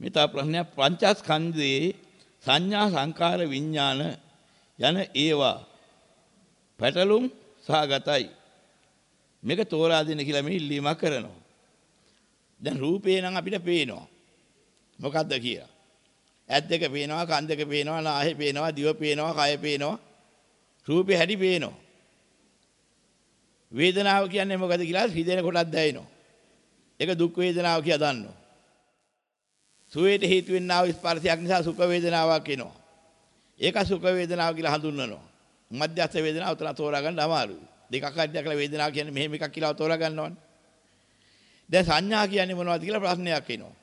මේ තව ප්‍රශ්නයක් පංචස්කන්ධයේ සංඥා සංකාර විඥාන යන ඒවා පැටලුම් සහගතයි. මේක තෝරා දෙන්න කියලා මේ ඉල්ලීමක් කරනවා. දැන් රූපේ නම් අපිට පේනවා. මොකද්ද කියලා? ඇස් දෙක පේනවා, කන් දෙක පේනවා, නාහය පේනවා, දිව පේනවා, කය පේනවා. රූපේ හැටි පේනවා. වේදනාව කියන්නේ මොකද කියලා හිතෙන කොටක් දැනෙනවා. ඒක දුක් වේදනාව කියලා දන්නවා. සුවේට හේතු වෙන්නා වූ ස්පර්ශයක් නිසා සුඛ වේදනාවක් එනවා. ඒක සුඛ වේදනාව කියලා හඳුන්වනවා. මධ්‍යස්ථ වේදනාව උතන තෝරා ගන්න අමාරුයි. දෙකක් අඩියක් කියලා වේදනාව කියන්නේ මෙහෙම එකක් කියලා තෝරා ගන්නවනේ. දැන් සංඥා කියන්නේ මොනවද කියලා ප්‍රශ්නයක් එනවා.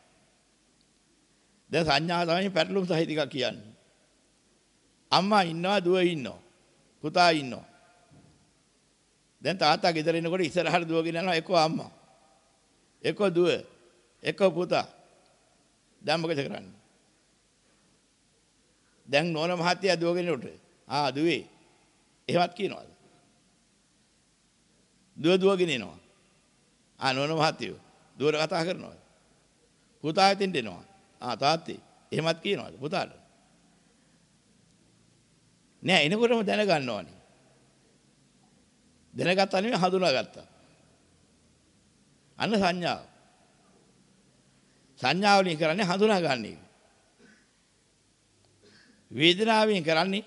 දැන් සංඥා තමයි පැටලුම් සහිත එකක් කියන්නේ. අම්මා ඉන්නවා දුව ඉන්නවා. පුතා ඉන්නවා. දැන් තාත්තා ගෙදර එනකොට ඉස්සරහට දුවගෙන යනවා එක්ක අම්මා. එක්ක දුව. එක්ක පුතා. දැන් මොකද කරන්නේ? දැන් නෝන මහත්තයා දුවගෙන උට. ආ දුවේ. එහෙමත් කියනවාද? දුව දුවගෙන එනවා. ආ නෝන මහත්තයෝ දුවර කතා කරනවා. පුතා හිටින්න එනවා. ආ තාත්තේ. එහෙමත් කියනවාද පුතාට? නෑ එනකොටම දැනගන්න ඕනේ. දැනගත්තා නෙමෙයි හඳුනාගත්තා. අන්න සංඥාව. සංඥාවලින් කරන්නේ හඳුනා ගන්න එක. වේදනාවෙන් කරන්නේ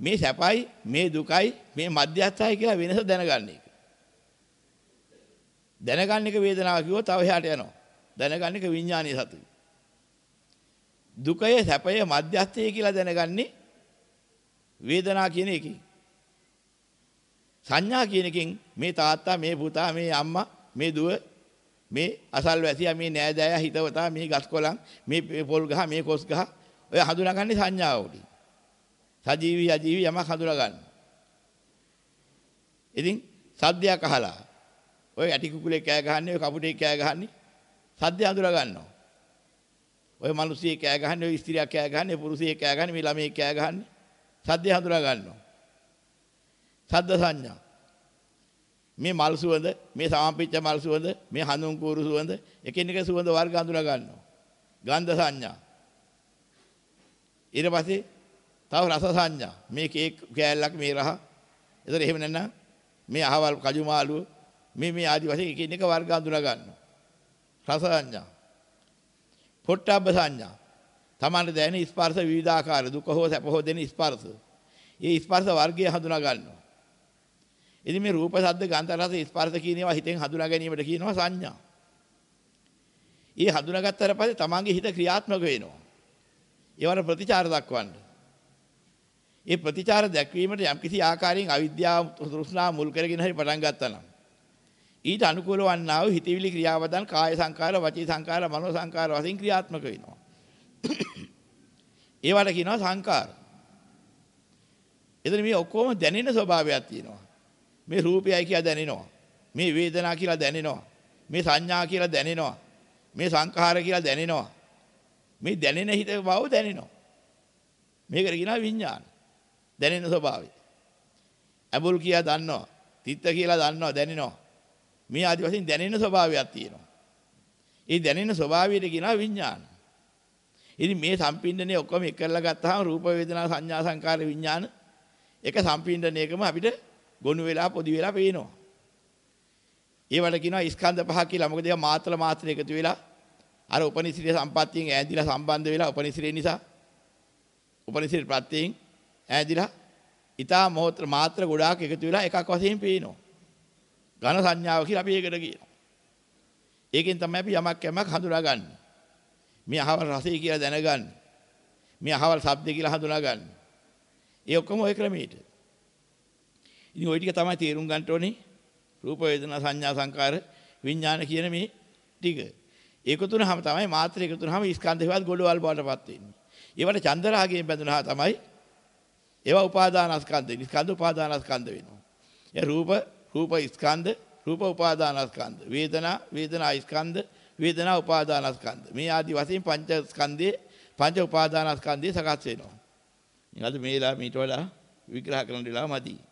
මේ සැපයි මේ දුකයි මේ මධ්‍යස්ථයි කියලා වෙනස දැනගන්න එක. දැනගන්න එක වේදනාව කිව්වොත් තව එහාට යනවා. දැනගන්න එක විඥානීය සතුයි. දුකය සැපය මධ්‍යස්ථය කියලා දැනගන්නේ වේදනා කියන එකකින්. සංඥා කියන එකෙන් මේ තාත්තා මේ පුතා මේ අම්මා මේ දුව මේ අසල්වැසියා මේ නෑදෑයා හිතවතා මේ ගස්කොලන් මේ පොල් ගහ මේ කොස් ගහ ඔය හඳුනාගන්නේ සංඥාවලින්. සජීවී අජීවී යමක් හඳුනා ගන්න. ඉතින් සද්දයක් අහලා ඔය ඇටි කුකුලේ කෑ ගහන්නේ ඔය කපුටේ කෑ ගහන්නේ සද්ද හඳුනා ගන්නවා. ඔය මිනිස්සියෙක් කෑ ගහන්නේ ඔය ස්ත්‍රියක් කෑ ගහන්නේ පුරුෂයෙක් කෑ ගහන්නේ මේ ළමයෙක් කෑ ගහන්නේ සද්ද හඳුනා ගන්නවා. සද්ද සංඥා මේ මල් සුවඳ, මේ සාම්පිච්ච මල් සුවඳ, මේ හඳුන් කූරු සුවඳ, එකිනෙක සුවඳ වර්ග අඳුනා ගන්නවා. ගන්ධ සංඥා. ඊට පස්සේ තව රස සංඥා. මේ කේක් කෑල්ලක් මේ රහ. ඒතර එහෙම නැත්නම් මේ අහවල් කජු මාළුව මේ මේ ආදි වශයෙන් එකිනෙක වර්ග අඳුනා ගන්නවා. රස සංඥා. පොට්ටබ්බ සංඥා. තමන්ට දැනෙන ස්පර්ශ විවිධාකාර දුක හෝ සැප හෝ දෙන ස්පර්ශ. ඒ ස්පර්ශ වර්ගය හඳුනා ගන්නවා. ඉතින් මේ රූප ශබ්ද ගන්ධ රස ස්පර්ශ කියන ඒවා හිතෙන් හඳුනා ගැනීමට කියනවා සංඥා. ඊ හඳුනාගත්තට පස්සේ තමන්ගේ හිත ක්‍රියාත්මක වෙනවා. ඒවට ප්‍රතිචාර දක්වන්න. ඒ ප්‍රතිචාර දැක්වීමට යම්කිසි ආකාරයෙන් අවිද්‍යාව තෘෂ්ණා මුල් කරගෙන හරි පටන් ගත්තා නම් ඊට අනුකූල වන්නා වූ හිතවිලි ක්‍රියාවදන් කාය සංකාර වචී සංකාර මනෝ සංකාර වශයෙන් ක්‍රියාත්මක වෙනවා. ඒවට කියනවා සංකාර. එතන මේ ඔක්කොම දැනෙන ස්වභාවයක් තියෙනවා. මේ රූපයයි කියලා දැනෙනවා. මේ වේදනා කියලා දැනෙනවා. මේ සංඥා කියලා දැනෙනවා. මේ සංඛාර කියලා දැනෙනවා. මේ දැනෙන හිත බව දැනෙනවා. මේකට කියනවා විඥාන. දැනෙන ස්වභාවය. අබුල් කියලා දන්නවා. තිත්ත කියලා දන්නවා දැනෙනවා. මේ ආදි වශයෙන් දැනෙන ස්වභාවයක් තියෙනවා. ඒ දැනෙන ස්වභාවයට කියනවා විඥාන. ඉතින් මේ සම්පින්ඩනේ ඔක්කොම එක කරලා ගත්තාම රූප වේදනා සංඥා සංකාර විඥාන එක සම්පින්ඩනයකම අපිට ගොනු වෙලා පොදි වෙලා පේනවා. ඒවට කියනවා ස්කන්ධ පහ කියලා. මොකද ඒවා මාත්‍ර මාත්‍ර එකතු වෙලා අර උපනිශ්‍රේ සම්පත්තියෙන් ඈඳිලා සම්බන්ධ වෙලා උපනිශ්‍රේ නිසා උපනිශ්‍රේ ප්‍රත්‍යයෙන් ඈඳිලා ඊටා මොහොතර මාත්‍ර ගොඩාක් එකතු වෙලා එකක් වශයෙන් පේනවා. ඝන සංඥාව කියලා අපි ඒකට කියනවා. ඒකෙන් තමයි අපි යමක් යමක් හඳුනාගන්නේ. මේ අහවල් රසය කියලා දැනගන්නේ. මේ අහවල් ශබ්ද කියලා හඳුනාගන්නේ. ඒ ඔක්කොම ওই ක්‍රමයට. ඉතින් ওই ටික තමයි තේරුම් ගන්න ඕනේ. රූප වේදනා සංඥා සංකාර විඥාන කියන මේ ටික. ඒක තුනම තමයි මාත්‍ර එක තුනම ස්කන්ධේවත් ගොඩවල් බවටපත් වෙන්නේ. ඒවට චන්දරාගයෙන් බැඳුනහම තමයි ඒවා උපාදානස්කන්ධ. ස්කන්ධ උපාදානස්කන්ධ වෙනවා. ඒ රූප රූප ස්කන්ධ රූප උපාදානස්කන්ධ. වේදනා වේදනා ස්කන්ධ වේදනා උපාදානස්කන්ධ. මේ ආදි වශයෙන් පංච ස්කන්ධේ පංච උපාදානස්කන්ධේ සකස් වෙනවා. ඊළඟ මේලා මීට වඩා විග්‍රහ කරන්න වෙලාව මදි.